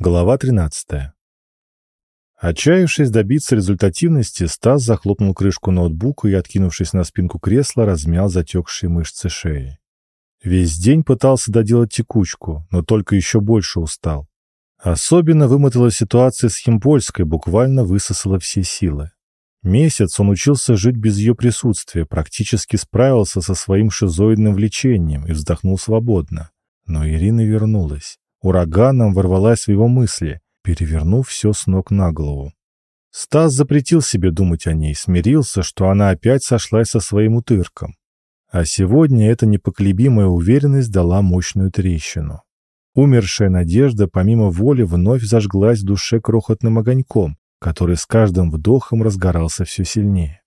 Глава 13. Отчаявшись добиться результативности, Стас захлопнул крышку ноутбука и, откинувшись на спинку кресла, размял затекшие мышцы шеи. Весь день пытался доделать текучку, но только еще больше устал. Особенно вымотала ситуация с Химпольской, буквально высосала все силы. Месяц он учился жить без ее присутствия, практически справился со своим шизоидным влечением и вздохнул свободно. Но Ирина вернулась ураганом ворвалась в его мысли, перевернув все с ног на голову. Стас запретил себе думать о ней, смирился, что она опять сошлась со своим утырком. А сегодня эта непоколебимая уверенность дала мощную трещину. Умершая надежда, помимо воли, вновь зажглась в душе крохотным огоньком, который с каждым вдохом разгорался все сильнее.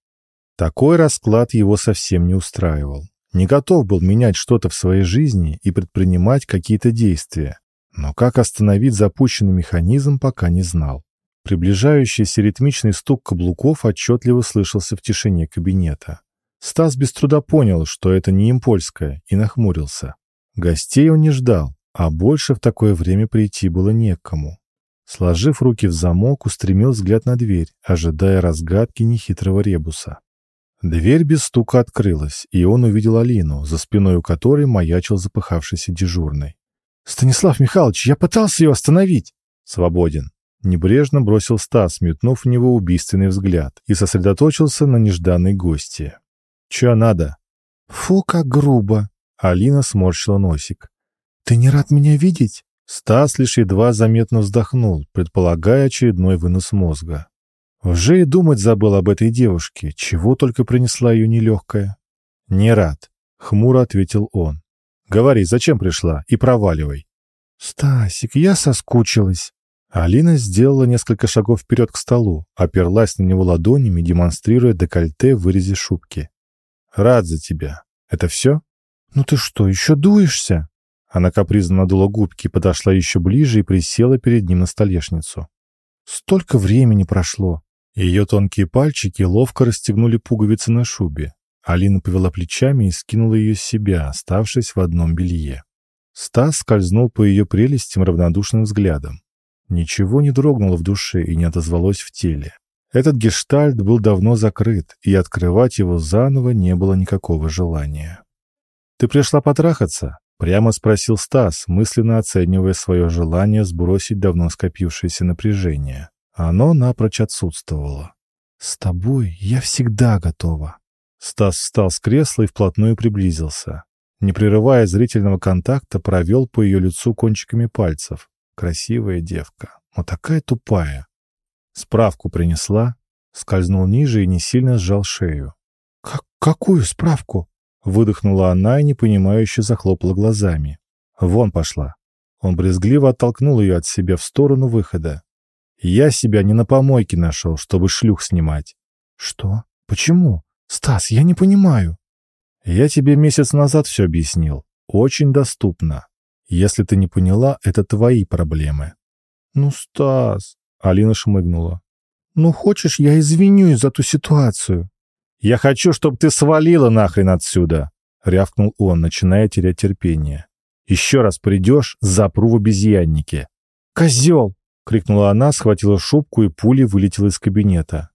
Такой расклад его совсем не устраивал. Не готов был менять что-то в своей жизни и предпринимать какие-то действия, но как остановить запущенный механизм, пока не знал. Приближающийся ритмичный стук каблуков отчетливо слышался в тишине кабинета. Стас без труда понял, что это не импольская, и нахмурился. Гостей он не ждал, а больше в такое время прийти было некому. Сложив руки в замок, устремил взгляд на дверь, ожидая разгадки нехитрого ребуса. Дверь без стука открылась, и он увидел Алину, за спиной у которой маячил запыхавшийся дежурный. «Станислав Михайлович, я пытался ее остановить!» «Свободен!» Небрежно бросил Стас, метнув в него убийственный взгляд, и сосредоточился на нежданной гости. «Че надо?» «Фу, как грубо!» Алина сморщила носик. «Ты не рад меня видеть?» Стас лишь едва заметно вздохнул, предполагая очередной вынос мозга. Уже и думать забыл об этой девушке, чего только принесла ее нелегкая. «Не рад», — хмуро ответил он. Говори, зачем пришла, и проваливай. Стасик, я соскучилась. Алина сделала несколько шагов вперед к столу, оперлась на него ладонями, демонстрируя декольте в вырезе шубки. «Рад за тебя. Это все?» «Ну ты что, еще дуешься?» Она капризно надула губки, подошла еще ближе и присела перед ним на столешницу. «Столько времени прошло!» Ее тонкие пальчики ловко расстегнули пуговицы на шубе. Алина повела плечами и скинула ее с себя, оставшись в одном белье. Стас скользнул по ее прелестям равнодушным взглядом. Ничего не дрогнуло в душе и не отозвалось в теле. Этот гештальт был давно закрыт, и открывать его заново не было никакого желания. «Ты пришла потрахаться?» — прямо спросил Стас, мысленно оценивая свое желание сбросить давно скопившееся напряжение. Оно напрочь отсутствовало. «С тобой я всегда готова», Стас встал с кресла и вплотную приблизился. Не прерывая зрительного контакта, провел по ее лицу кончиками пальцев. Красивая девка, но такая тупая. Справку принесла, скользнул ниже и не сильно сжал шею. «Как какую справку?» Выдохнула она и непонимающе захлопала глазами. «Вон пошла». Он брезгливо оттолкнул ее от себя в сторону выхода. «Я себя не на помойке нашел, чтобы шлюх снимать». «Что? Почему?» «Стас, я не понимаю». «Я тебе месяц назад все объяснил. Очень доступно. Если ты не поняла, это твои проблемы». «Ну, Стас...» — Алина шмыгнула. «Ну, хочешь, я извинюсь за ту ситуацию?» «Я хочу, чтобы ты свалила нахрен отсюда!» — рявкнул он, начиная терять терпение. «Еще раз придешь, запру в обезьяннике». «Козел!» — крикнула она, схватила шубку и пулей вылетела из кабинета.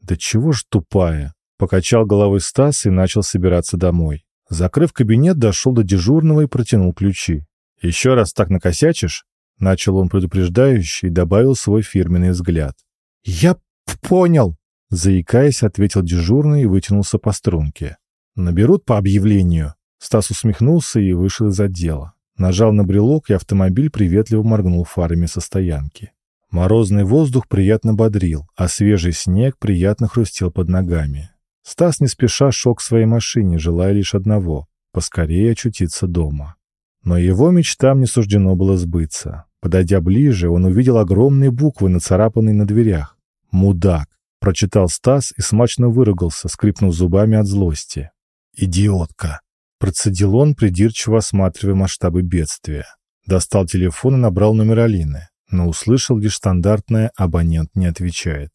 «Да чего ж тупая!» Покачал головой Стас и начал собираться домой. Закрыв кабинет, дошел до дежурного и протянул ключи. «Еще раз так накосячишь?» Начал он предупреждающе и добавил свой фирменный взгляд. «Я понял!» Заикаясь, ответил дежурный и вытянулся по струнке. «Наберут по объявлению». Стас усмехнулся и вышел из отдела. Нажал на брелок, и автомобиль приветливо моргнул фарами со стоянки. Морозный воздух приятно бодрил, а свежий снег приятно хрустел под ногами. Стас не спеша шел к своей машине, желая лишь одного — поскорее очутиться дома. Но его мечтам не суждено было сбыться. Подойдя ближе, он увидел огромные буквы, нацарапанные на дверях. «Мудак», — прочитал Стас и смачно выругался, скрипнув зубами от злости. «Идиотка», — процедил он, придирчиво осматривая масштабы бедствия. Достал телефон и набрал номер Алины, но услышал лишь стандартное «абонент не отвечает».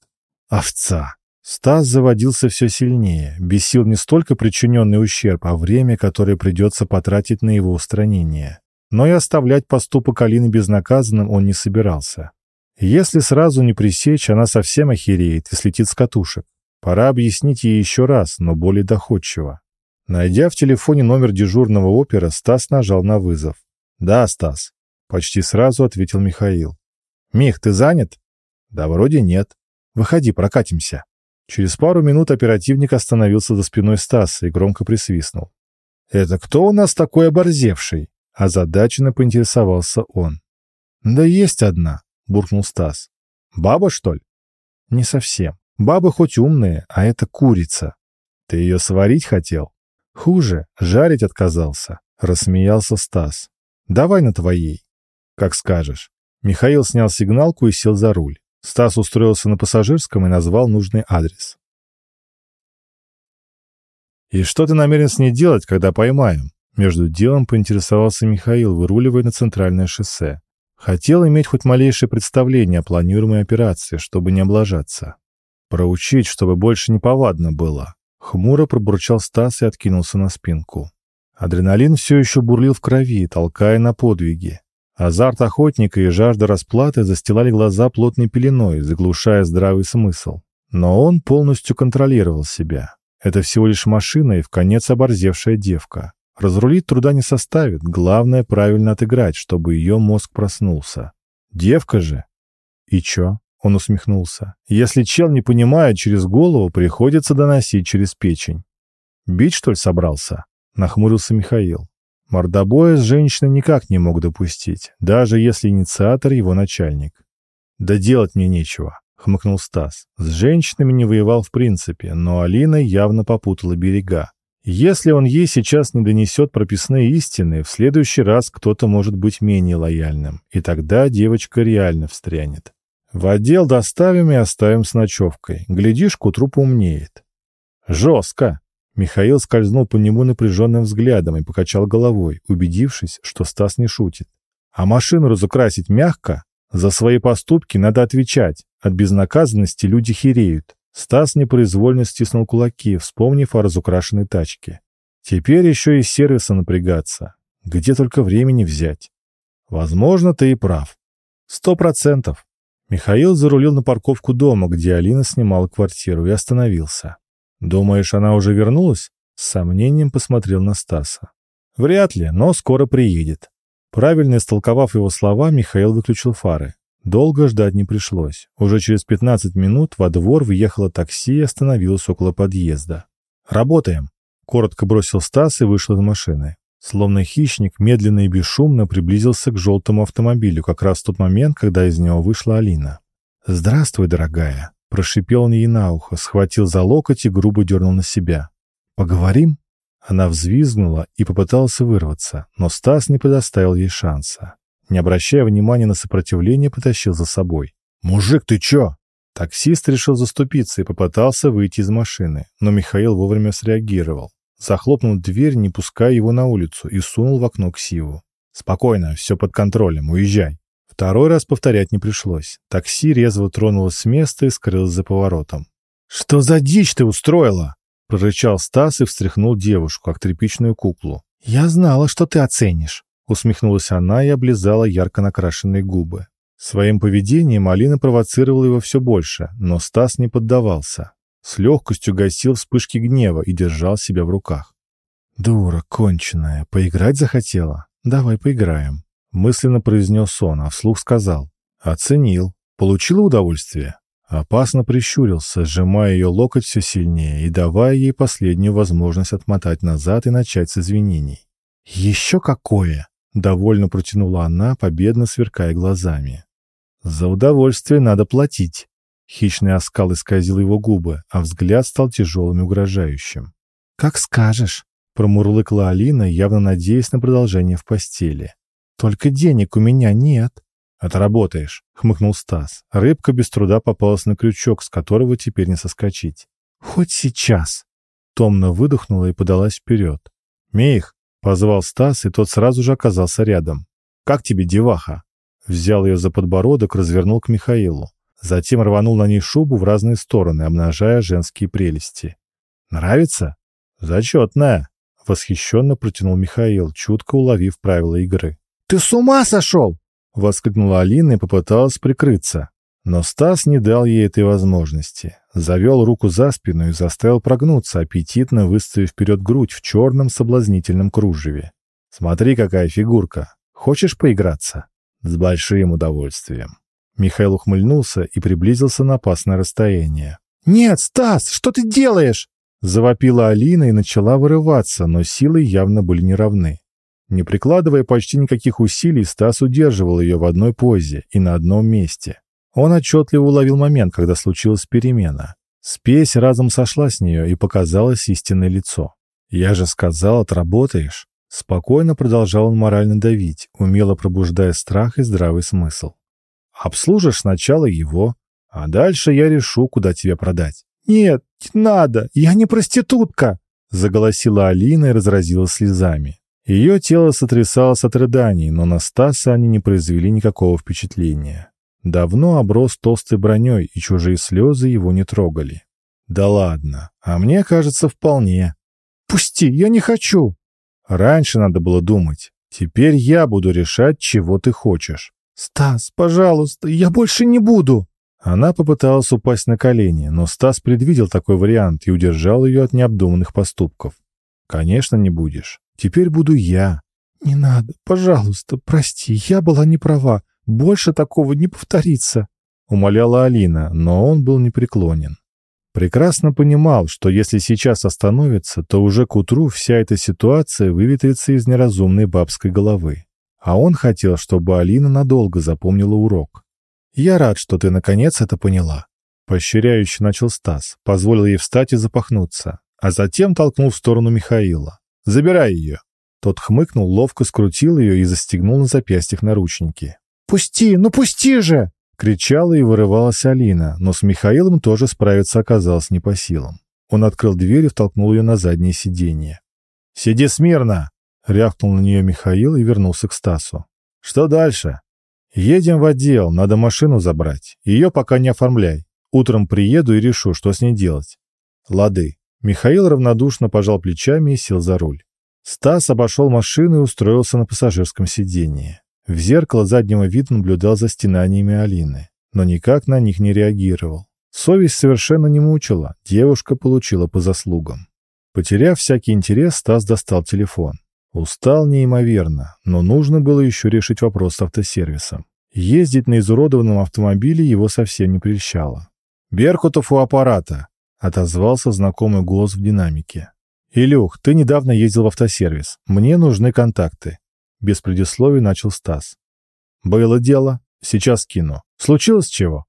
«Овца», Стас заводился все сильнее, бесил не столько причиненный ущерб, а время, которое придется потратить на его устранение. Но и оставлять поступок Алины безнаказанным он не собирался. Если сразу не пресечь, она совсем охереет и слетит с катушек. Пора объяснить ей еще раз, но более доходчиво. Найдя в телефоне номер дежурного опера, Стас нажал на вызов. «Да, Стас», — почти сразу ответил Михаил. «Мих, ты занят?» «Да вроде нет. Выходи, прокатимся». Через пару минут оперативник остановился за спиной Стаса и громко присвистнул. «Это кто у нас такой оборзевший?» Озадаченно поинтересовался он. «Да есть одна», — буркнул Стас. «Баба, что ли?» «Не совсем. Бабы хоть умные, а это курица. Ты ее сварить хотел?» «Хуже, жарить отказался», — рассмеялся Стас. «Давай на твоей». «Как скажешь». Михаил снял сигналку и сел за руль. Стас устроился на пассажирском и назвал нужный адрес. «И что ты намерен с ней делать, когда поймаем?» Между делом поинтересовался Михаил, выруливая на центральное шоссе. Хотел иметь хоть малейшее представление о планируемой операции, чтобы не облажаться. Проучить, чтобы больше не повадно было. Хмуро пробурчал Стас и откинулся на спинку. Адреналин все еще бурлил в крови, толкая на подвиги. Азарт охотника и жажда расплаты застилали глаза плотной пеленой, заглушая здравый смысл. Но он полностью контролировал себя. Это всего лишь машина и в конец оборзевшая девка. Разрулить труда не составит, главное правильно отыграть, чтобы ее мозг проснулся. Девка же. И чё? Он усмехнулся. Если чел не понимает через голову, приходится доносить через печень. Бить, что ли, собрался? Нахмурился Михаил. Мордобоя с женщиной никак не мог допустить, даже если инициатор его начальник. «Да делать мне нечего», — хмыкнул Стас. С женщинами не воевал в принципе, но Алина явно попутала берега. Если он ей сейчас не донесет прописные истины, в следующий раз кто-то может быть менее лояльным, и тогда девочка реально встрянет. В отдел доставим и оставим с ночевкой. Глядишь, к утру поумнеет. Жестко. Михаил скользнул по нему напряженным взглядом и покачал головой, убедившись, что Стас не шутит. А машину разукрасить мягко? За свои поступки надо отвечать. От безнаказанности люди хереют. Стас непроизвольно стиснул кулаки, вспомнив о разукрашенной тачке. Теперь еще и сервиса напрягаться. Где только времени взять? Возможно, ты и прав. Сто процентов. Михаил зарулил на парковку дома, где Алина снимала квартиру, и остановился. «Думаешь, она уже вернулась?» С сомнением посмотрел на Стаса. «Вряд ли, но скоро приедет». Правильно истолковав его слова, Михаил выключил фары. Долго ждать не пришлось. Уже через 15 минут во двор въехало такси и остановилось около подъезда. «Работаем!» — коротко бросил Стас и вышел из машины. Словно хищник, медленно и бесшумно приблизился к желтому автомобилю как раз в тот момент, когда из него вышла Алина. «Здравствуй, дорогая!» — прошипел он ей на ухо, схватил за локоть и грубо дернул на себя. «Поговорим?» Она взвизгнула и попыталась вырваться, но Стас не предоставил ей шанса не обращая внимания на сопротивление, потащил за собой. «Мужик, ты чё?» Таксист решил заступиться и попытался выйти из машины, но Михаил вовремя среагировал. Захлопнул дверь, не пуская его на улицу, и сунул в окно к Сиву. «Спокойно, все под контролем, уезжай». Второй раз повторять не пришлось. Такси резво тронулось с места и скрылось за поворотом. «Что за дичь ты устроила?» — прорычал Стас и встряхнул девушку, как тряпичную куклу. «Я знала, что ты оценишь». Усмехнулась она и облизала ярко накрашенные губы. Своим поведением Алина провоцировала его все больше, но Стас не поддавался. С легкостью гасил вспышки гнева и держал себя в руках. «Дура конченая, поиграть захотела? Давай поиграем», — мысленно произнес он, а вслух сказал. «Оценил. Получила удовольствие?» Опасно прищурился, сжимая ее локоть все сильнее и давая ей последнюю возможность отмотать назад и начать с извинений. «Еще какое!» Довольно протянула она, победно сверкая глазами. «За удовольствие надо платить». Хищный оскал исказил его губы, а взгляд стал тяжелым и угрожающим. «Как скажешь», — промурлыкла Алина, явно надеясь на продолжение в постели. «Только денег у меня нет». «Отработаешь», — хмыкнул Стас. Рыбка без труда попалась на крючок, с которого теперь не соскочить. «Хоть сейчас». Томно выдохнула и подалась вперед. «Мих, Позвал Стас, и тот сразу же оказался рядом. «Как тебе, деваха?» Взял ее за подбородок, развернул к Михаилу. Затем рванул на ней шубу в разные стороны, обнажая женские прелести. «Нравится?» «Зачетная!» — восхищенно протянул Михаил, чутко уловив правила игры. Ты с ума сошел?» — воскликнула Алина и попыталась прикрыться. Но Стас не дал ей этой возможности. Завел руку за спину и заставил прогнуться, аппетитно выставив вперед грудь в черном соблазнительном кружеве. «Смотри, какая фигурка! Хочешь поиграться?» «С большим удовольствием». Михаил ухмыльнулся и приблизился на опасное расстояние. «Нет, Стас, что ты делаешь?» Завопила Алина и начала вырываться, но силы явно были неравны. Не прикладывая почти никаких усилий, Стас удерживал ее в одной позе и на одном месте. Он отчетливо уловил момент, когда случилась перемена. Спесь разом сошла с нее и показалось истинное лицо. «Я же сказал, отработаешь». Спокойно продолжал он морально давить, умело пробуждая страх и здравый смысл. «Обслужишь сначала его, а дальше я решу, куда тебя продать». «Нет, не надо, я не проститутка!» Заголосила Алина и разразилась слезами. Ее тело сотрясалось от рыданий, но на Стаса они не произвели никакого впечатления. Давно оброс толстой броней, и чужие слезы его не трогали. «Да ладно, а мне кажется, вполне». «Пусти, я не хочу!» «Раньше надо было думать. Теперь я буду решать, чего ты хочешь». «Стас, пожалуйста, я больше не буду!» Она попыталась упасть на колени, но Стас предвидел такой вариант и удержал ее от необдуманных поступков. «Конечно, не будешь. Теперь буду я». «Не надо, пожалуйста, прости, я была не права. Больше такого не повторится», — умоляла Алина, но он был непреклонен. Прекрасно понимал, что если сейчас остановится, то уже к утру вся эта ситуация выветрится из неразумной бабской головы. А он хотел, чтобы Алина надолго запомнила урок. «Я рад, что ты наконец это поняла», — поощряюще начал Стас, позволил ей встать и запахнуться, а затем толкнул в сторону Михаила. «Забирай ее». Тот хмыкнул, ловко скрутил ее и застегнул на запястьях наручники. «Пусти! Ну пусти же!» Кричала и вырывалась Алина, но с Михаилом тоже справиться оказалось не по силам. Он открыл дверь и втолкнул ее на заднее сиденье. «Сиди смирно!» — рявкнул на нее Михаил и вернулся к Стасу. «Что дальше?» «Едем в отдел, надо машину забрать. Ее пока не оформляй. Утром приеду и решу, что с ней делать». «Лады». Михаил равнодушно пожал плечами и сел за руль. Стас обошел машину и устроился на пассажирском сиденье. В зеркало заднего вида наблюдал за стенаниями Алины, но никак на них не реагировал. Совесть совершенно не мучила, девушка получила по заслугам. Потеряв всякий интерес, Стас достал телефон. Устал неимоверно, но нужно было еще решить вопрос с автосервисом. Ездить на изуродованном автомобиле его совсем не прельщало. «Беркутов у аппарата», — отозвался знакомый голос в динамике. «Илюх, ты недавно ездил в автосервис. Мне нужны контакты. Без предисловий начал Стас. «Было дело. Сейчас кину. Случилось чего?»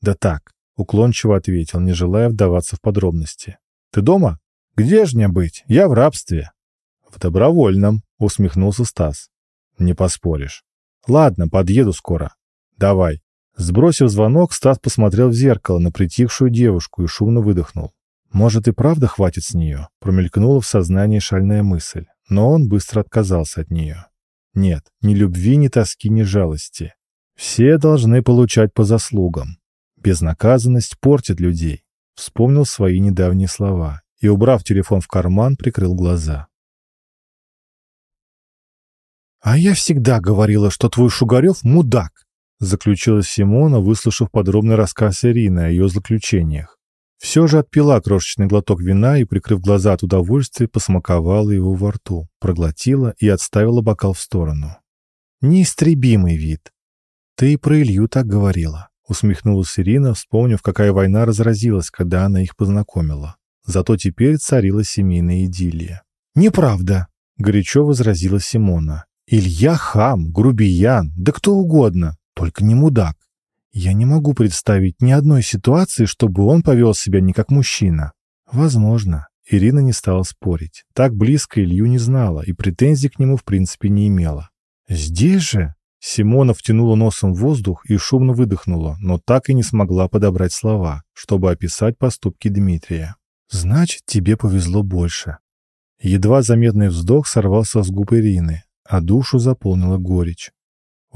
«Да так», — уклончиво ответил, не желая вдаваться в подробности. «Ты дома?» «Где ж мне быть? Я в рабстве». «В добровольном», — усмехнулся Стас. «Не поспоришь». «Ладно, подъеду скоро. Давай». Сбросив звонок, Стас посмотрел в зеркало на притихшую девушку и шумно выдохнул. «Может, и правда хватит с нее?» Промелькнула в сознании шальная мысль, но он быстро отказался от нее. Нет, ни любви, ни тоски, ни жалости. Все должны получать по заслугам. Безнаказанность портит людей. Вспомнил свои недавние слова и, убрав телефон в карман, прикрыл глаза. «А я всегда говорила, что твой Шугарев — мудак!» Заключила Симона, выслушав подробный рассказ Ирины о ее заключениях. Все же отпила крошечный глоток вина и, прикрыв глаза от удовольствия, посмаковала его во рту, проглотила и отставила бокал в сторону. «Неистребимый вид!» «Ты и про Илью так говорила», — усмехнулась Ирина, вспомнив, какая война разразилась, когда она их познакомила. Зато теперь царила семейная идиллия. «Неправда», — горячо возразила Симона. «Илья хам, грубиян, да кто угодно, только не мудак. Я не могу представить ни одной ситуации, чтобы он повел себя не как мужчина. Возможно. Ирина не стала спорить. Так близко Илью не знала и претензий к нему в принципе не имела. Здесь же Симона втянула носом в воздух и шумно выдохнула, но так и не смогла подобрать слова, чтобы описать поступки Дмитрия. «Значит, тебе повезло больше». Едва заметный вздох сорвался с губ Ирины, а душу заполнила горечь.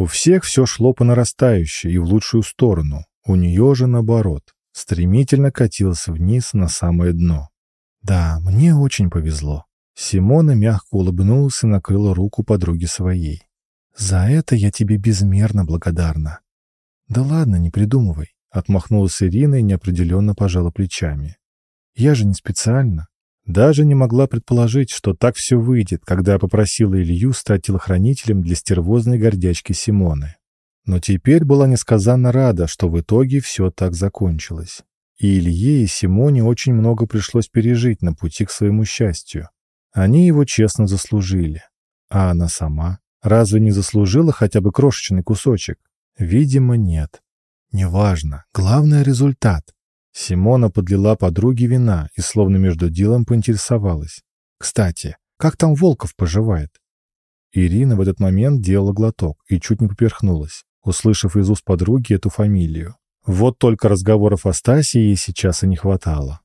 У всех все шло по нарастающей и в лучшую сторону. У нее же, наоборот, стремительно катилось вниз на самое дно. «Да, мне очень повезло». Симона мягко улыбнулась и накрыла руку подруги своей. За это я тебе безмерно благодарна. Да ладно, не придумывай. Отмахнулась Ирина и неопределенно пожала плечами. Я же не специально. Даже не могла предположить, что так все выйдет, когда попросила Илью стать телохранителем для стервозной гордячки Симоны. Но теперь была несказанно рада, что в итоге все так закончилось. И Илье, и Симоне очень много пришлось пережить на пути к своему счастью. Они его честно заслужили. А она сама? Разве не заслужила хотя бы крошечный кусочек? Видимо, нет. Неважно. Главное — результат. Симона подлила подруге вина и словно между делом поинтересовалась. «Кстати, как там Волков поживает?» Ирина в этот момент делала глоток и чуть не поперхнулась услышав из уст подруги эту фамилию. Вот только разговоров о Стасе ей сейчас и не хватало.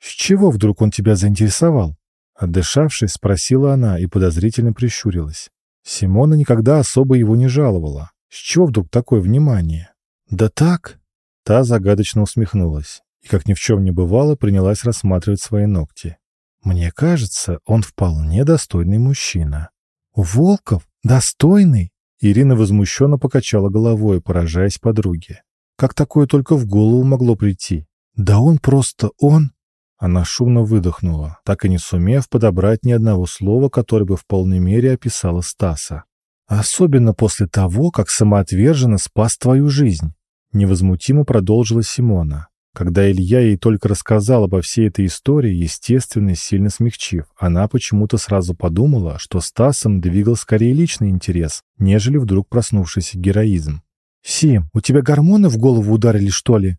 «С чего вдруг он тебя заинтересовал?» Отдышавшись, спросила она и подозрительно прищурилась. Симона никогда особо его не жаловала. С чего вдруг такое внимание? «Да так!» Та загадочно усмехнулась и, как ни в чем не бывало, принялась рассматривать свои ногти. «Мне кажется, он вполне достойный мужчина». «Волков? Достойный?» Ирина возмущенно покачала головой, поражаясь подруге. Как такое только в голову могло прийти? Да он просто он... Она шумно выдохнула, так и не сумев подобрать ни одного слова, которое бы в полной мере описало Стаса. «Особенно после того, как самоотверженно спас твою жизнь», — невозмутимо продолжила Симона. Когда Илья ей только рассказал обо всей этой истории, естественно, сильно смягчив, она почему-то сразу подумала, что Стасом двигал скорее личный интерес, нежели вдруг проснувшийся героизм. «Сим, у тебя гормоны в голову ударили, что ли?»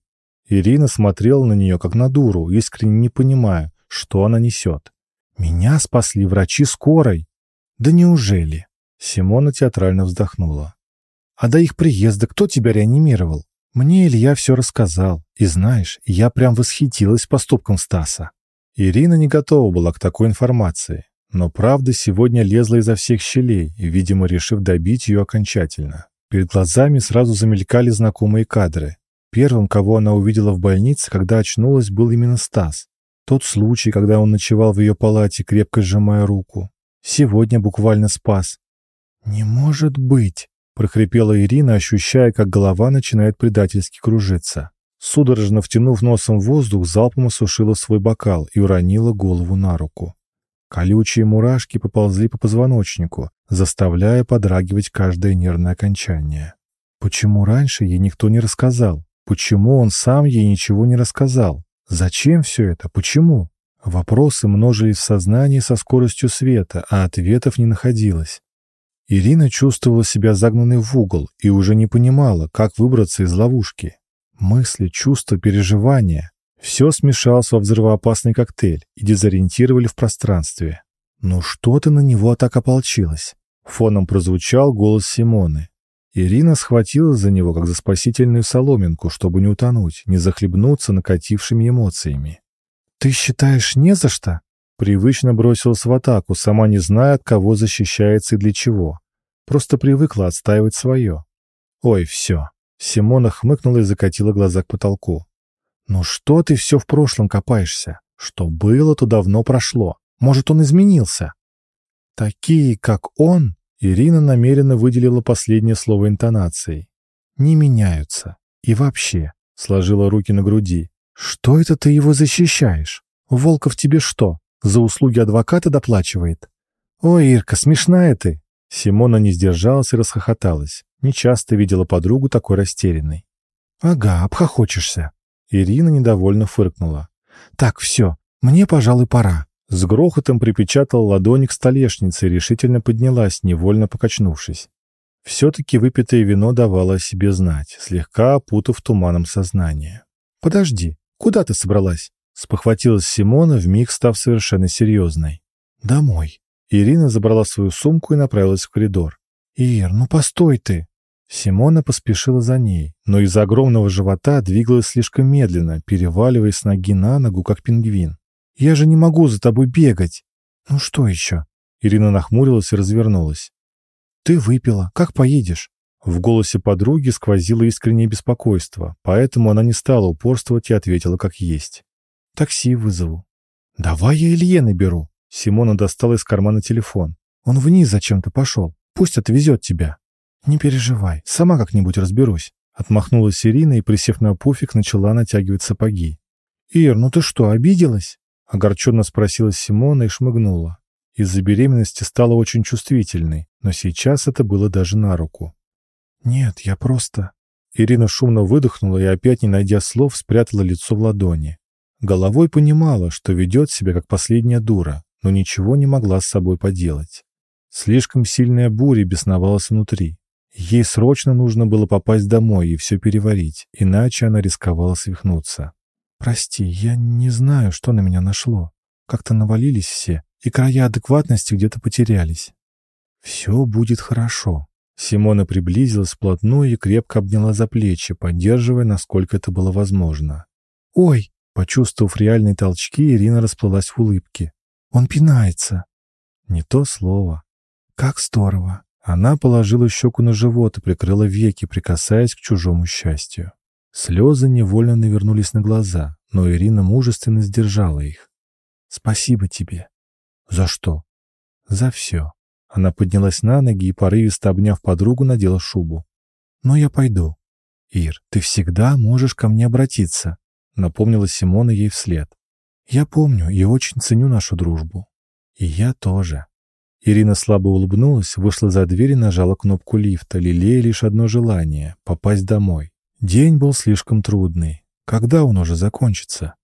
Ирина смотрела на нее, как на дуру, искренне не понимая, что она несет. «Меня спасли врачи скорой». «Да неужели?» Симона театрально вздохнула. «А до их приезда кто тебя реанимировал?» Мне Илья все рассказал, и знаешь, я прям восхитилась поступком Стаса. Ирина не готова была к такой информации, но правда сегодня лезла изо всех щелей, видимо, решив добить ее окончательно. Перед глазами сразу замелькали знакомые кадры. Первым, кого она увидела в больнице, когда очнулась, был именно Стас. Тот случай, когда он ночевал в ее палате, крепко сжимая руку. Сегодня буквально спас. «Не может быть!» Прохрипела Ирина, ощущая, как голова начинает предательски кружиться. Судорожно втянув носом воздух, залпом осушила свой бокал и уронила голову на руку. Колючие мурашки поползли по позвоночнику, заставляя подрагивать каждое нервное окончание. Почему раньше ей никто не рассказал? Почему он сам ей ничего не рассказал? Зачем все это? Почему? Вопросы множились в сознании со скоростью света, а ответов не находилось. Ирина чувствовала себя загнанной в угол и уже не понимала, как выбраться из ловушки. Мысли, чувства, переживания — все смешалось во взрывоопасный коктейль и дезориентировали в пространстве. «Ну что ты на него так ополчилась?» Фоном прозвучал голос Симоны. Ирина схватилась за него, как за спасительную соломинку, чтобы не утонуть, не захлебнуться накатившими эмоциями. «Ты считаешь, не за что?» Привычно бросилась в атаку, сама не зная, от кого защищается и для чего. Просто привыкла отстаивать свое. Ой, все. Симона хмыкнула и закатила глаза к потолку. «Ну что ты все в прошлом копаешься? Что было, то давно прошло. Может, он изменился?» «Такие, как он», Ирина намеренно выделила последнее слово интонацией. «Не меняются. И вообще», — сложила руки на груди, «что это ты его защищаешь? Волков тебе что, за услуги адвоката доплачивает. Ой, Ирка, смешная ты. Симона не сдержалась и расхохоталась. Нечасто видела подругу такой растерянной. Ага, обхохочешься. Ирина недовольно фыркнула. Так, все, мне, пожалуй, пора. С грохотом припечатала ладони к столешнице и решительно поднялась, невольно покачнувшись. Все-таки выпитое вино давало о себе знать, слегка опутав туманом сознание. «Подожди, куда ты собралась?» Спохватилась Симона, вмиг став совершенно серьезной. «Домой». Ирина забрала свою сумку и направилась в коридор. «Ир, ну постой ты!» Симона поспешила за ней, но из-за огромного живота двигалась слишком медленно, переваливаясь с ноги на ногу, как пингвин. «Я же не могу за тобой бегать!» «Ну что еще?» Ирина нахмурилась и развернулась. «Ты выпила. Как поедешь?» В голосе подруги сквозило искреннее беспокойство, поэтому она не стала упорствовать и ответила как есть. Такси вызову. Давай я Илье наберу. Симона достала из кармана телефон. Он вниз зачем-то пошел. Пусть отвезет тебя. «Не переживай, сама как-нибудь разберусь», — отмахнулась Ирина и, присев на пуфик, начала натягивать сапоги. «Ир, ну ты что, обиделась?» — огорченно спросила Симона и шмыгнула. Из-за беременности стала очень чувствительной, но сейчас это было даже на руку. «Нет, я просто...» Ирина шумно выдохнула и опять, не найдя слов, спрятала лицо в ладони. Головой понимала, что ведет себя как последняя дура, но ничего не могла с собой поделать. Слишком сильная буря бесновалась внутри. Ей срочно нужно было попасть домой и все переварить, иначе она рисковала свихнуться. «Прости, я не знаю, что на меня нашло. Как-то навалились все, и края адекватности где-то потерялись. Все будет хорошо». Симона приблизилась вплотную и крепко обняла за плечи, поддерживая, насколько это было возможно. «Ой!» Почувствовав реальные толчки, Ирина расплылась в улыбке. «Он пинается!» Не то слово. «Как здорово!» Она положила щеку на живот и прикрыла веки, прикасаясь к чужому счастью. Слезы невольно навернулись на глаза, но Ирина мужественно сдержала их. «Спасибо тебе». «За что?» «За все». Она поднялась на ноги и, порывисто обняв подругу, надела шубу. «Ну, я пойду». «Ир, ты всегда можешь ко мне обратиться», — напомнила Симона ей вслед. «Я помню и очень ценю нашу дружбу». «И я тоже». Ирина слабо улыбнулась, вышла за дверь и нажала кнопку лифта, лелея лишь одно желание — попасть домой. День был слишком трудный. Когда он уже закончится?